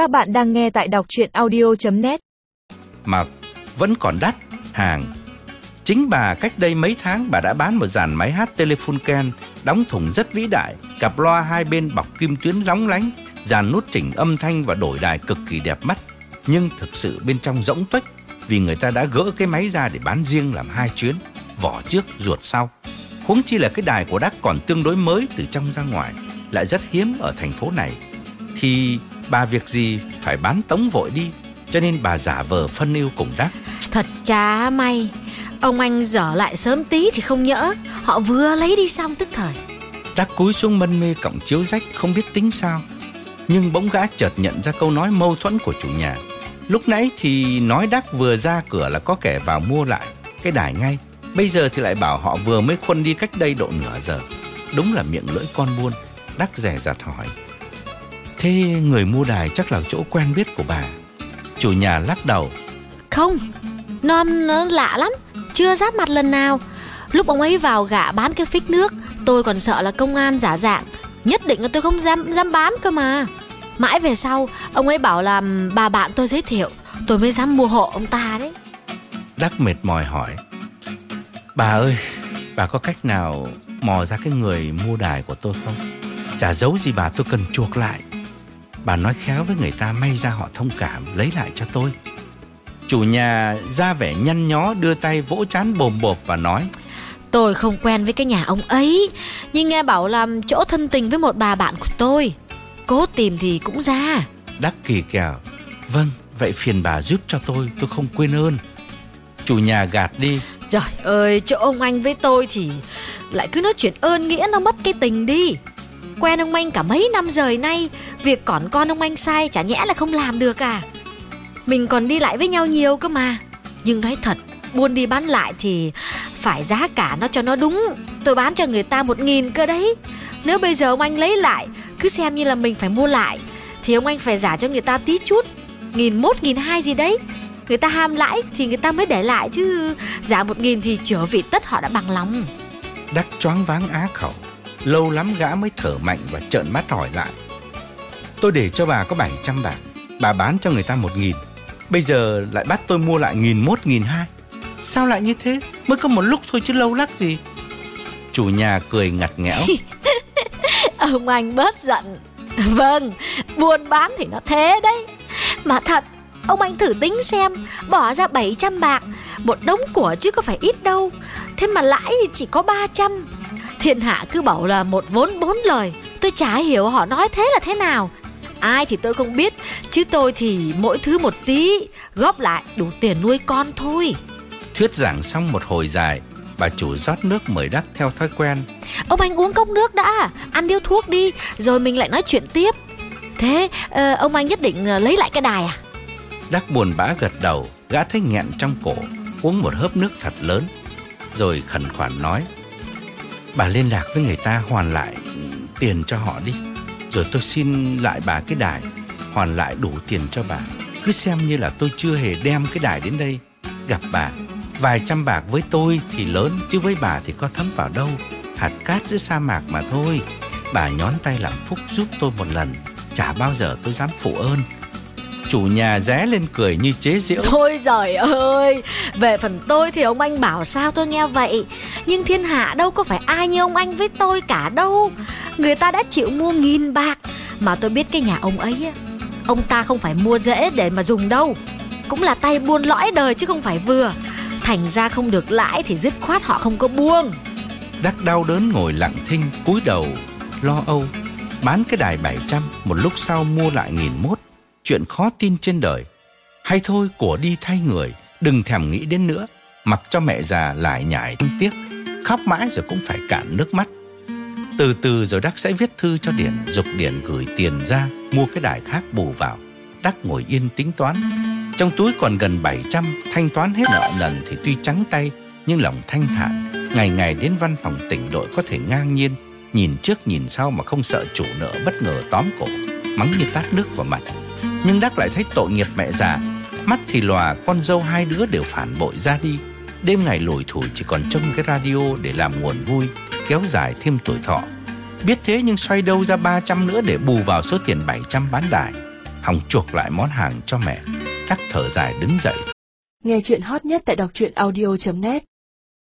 Các bạn đang nghe tại đọc chuyện audio.net Mà vẫn còn đắt hàng Chính bà cách đây mấy tháng bà đã bán một dàn máy hát Telephone đóng thùng rất vĩ đại, cặp loa hai bên bọc kim tuyến lóng lánh, dàn nút chỉnh âm thanh và đổi đài cực kỳ đẹp mắt. Nhưng thực sự bên trong rỗng tuếch vì người ta đã gỡ cái máy ra để bán riêng làm hai chuyến, vỏ trước ruột sau. Huống chi là cái đài của Đắc còn tương đối mới từ trong ra ngoài, lại rất hiếm ở thành phố này. Thì bà việc gì phải bán tống vội đi, cho nên bà giả vờ phân yêu cùng Đắc. Thật chả may Ông anh dở lại sớm tí thì không nhỡ. Họ vừa lấy đi xong tức thời. Đắc cúi xuống mân mê cọng chiếu rách không biết tính sao. Nhưng bỗng gã chợt nhận ra câu nói mâu thuẫn của chủ nhà. Lúc nãy thì nói Đắc vừa ra cửa là có kẻ vào mua lại. Cái đài ngay Bây giờ thì lại bảo họ vừa mới khuân đi cách đây độ nửa giờ. Đúng là miệng lưỡi con buôn Đắc rẻ rặt hỏi Thế người mua đài chắc là chỗ quen biết của bà. Chủ nhà lắc đầu. Không Nom nó lạ lắm Chưa giáp mặt lần nào. Lúc ông ấy vào gạ bán cái phích nước Tôi còn sợ là công an giả dạng. Nhất định là tôi không dám dám bán cơ mà. Mãi về sau Ông ấy bảo là bà bạn tôi giới thiệu Tôi mới dám mua hộ ông ta đấy. Đắc mệt mỏi hỏi. Bà ơi Bà có cách nào mò ra cái người mua đài của tôi không? Chả giấu gì bà tôi cần chuộc lại Bà nói khéo với người ta may ra họ thông cảm Lấy lại cho tôi. Chủ nhà ra vẻ nhăn nhó đưa tay vỗ chán bồm bộp và nói Tôi không quen với cái nhà ông ấy Nhưng nghe bảo là chỗ thân tình với một bà bạn của tôi. Cố tìm thì cũng ra. Đắc kỳ kèo Vâng vậy phiền bà giúp cho tôi Tôi không quên ơn. Chủ nhà gạt đi Trời ơi chỗ ông anh với tôi thì Lại cứ nói chuyện ơn nghĩa nó mất cái tình đi Quen ông anh cả mấy năm rời nay. Việc còn con ông anh sai chả nhẽ là không làm được à? Mình còn đi lại với nhau nhiều cơ mà. Nhưng nói thật Buôn đi bán lại thì Phải giá cả nó cho nó đúng. Tôi bán cho người ta một nghìn cơ đấy. Nếu bây giờ ông anh lấy lại Cứ xem như là mình phải mua lại Thì ông anh phải giả cho người ta tí chút. Nghìn mốt, nghìn hai gì đấy. Người ta ham lãi thì người ta mới để lại chứ. Giả một nghìn thì chữa vị tất họ đã bằng lòng. Đắc choáng váng á khẩu. Lâu lắm gã mới thở mạnh và trợn mắt hỏi lại. Tôi để cho bà có 700 bạc Bà bán cho người ta một nghìn. Bây giờ lại bắt tôi mua lại nghìn mốt, nghìn hai. Sao lại như thế? Mới có một lúc thôi chứ lâu lắc gì. Chủ nhà cười ngặt nghẽo. Ông anh bớt giận. Vâng Buôn bán thì nó thế đấy. Mà thật, Ông anh thử tính xem, Bỏ ra 700 bạc, Một đống của chứ có phải ít đâu. Thế mà lãi thì chỉ có 300 Thiên hạ cứ bảo là một vốn bốn lời. Tôi chả hiểu họ nói thế là thế nào. Ai thì tôi không biết Chứ tôi thì mỗi thứ một tí Góp lại đủ tiền nuôi con thôi. Thuyết giảng xong một hồi dài Bà chủ rót nước mời Đắc theo thói quen. Ông anh uống cốc nước đã Ăn điếu thuốc đi Rồi mình lại nói chuyện tiếp. Thế ờ, ông anh nhất định ờ, lấy lại cái đài à? Đắc buồn bã gật đầu Gã thấy nghẹn trong cổ Uống một hớp nước thật lớn Rồi khẩn khoản nói Bà liên lạc với người ta hoàn lại tiền cho họ đi. Rồi tôi xin lại bà cái đài, Hoàn lại đủ tiền cho bà. Cứ xem như là tôi chưa hề đem cái đài đến đây Gặp bà. Vài trăm bạc với tôi thì lớn, Chứ với bà thì có thấm vào đâu. Hạt cát giữa sa mạc mà thôi. Bà nhón tay làm phúc giúp tôi một lần, Chả bao giờ tôi dám phụ ơn. Chủ nhà ré lên cười như chế giễu. Thôi giời ơi Về phần tôi thì ông anh bảo sao tôi nghe vậy? Nhưng thiên hạ đâu có phải ai như ông anh với tôi cả đâu. Người ta đã chịu mua nghìn bạc. Mà tôi biết cái nhà ông ấy Ông ta không phải mua dễ để mà dùng đâu. Cũng là tay buôn lõi đời chứ không phải vừa. Thành ra không được lãi thì dứt khoát họ không có buông. Đắc đau đớn ngồi lặng thinh cúi đầu Lo âu Bán cái đài 700 Một lúc sau mua lại nghìn mốt Chuyện khó tin trên đời. Hay thôi của đi thay người, Đừng thèm nghĩ đến nữa. Mặc cho mẹ già lại nhải thương tiếc, Khóc mãi rồi cũng phải cạn nước mắt. Từ từ rồi Đắc sẽ viết thư cho Điển Dục Điển gửi tiền ra, Mua cái đài khác bù vào. Đắc ngồi yên tính toán. Trong túi còn gần 700 Thanh toán hết nợ nần thì tuy trắng tay, Nhưng lòng thanh thản. Ngày ngày đến văn phòng tỉnh đội có thể ngang nhiên, Nhìn trước nhìn sau mà không sợ chủ nợ bất ngờ tóm cổ, Mắng như tát nước vào mặt. Nhưng Đắc lại thấy tội nghiệp mẹ già. Mắt thì lòa, con dâu hai đứa đều phản bội ra đi. Đêm ngày lủi thủi chỉ còn trông cái radio để làm nguồn vui, Kéo dài thêm tuổi thọ. Biết thế nhưng xoay đâu ra 300 nữa để bù vào số tiền 700 bán đài. Hòng chuộc lại món hàng cho mẹ. Đắc thở dài đứng dậy. Nghe chuyện hot nhất tại đọc truyện audio.net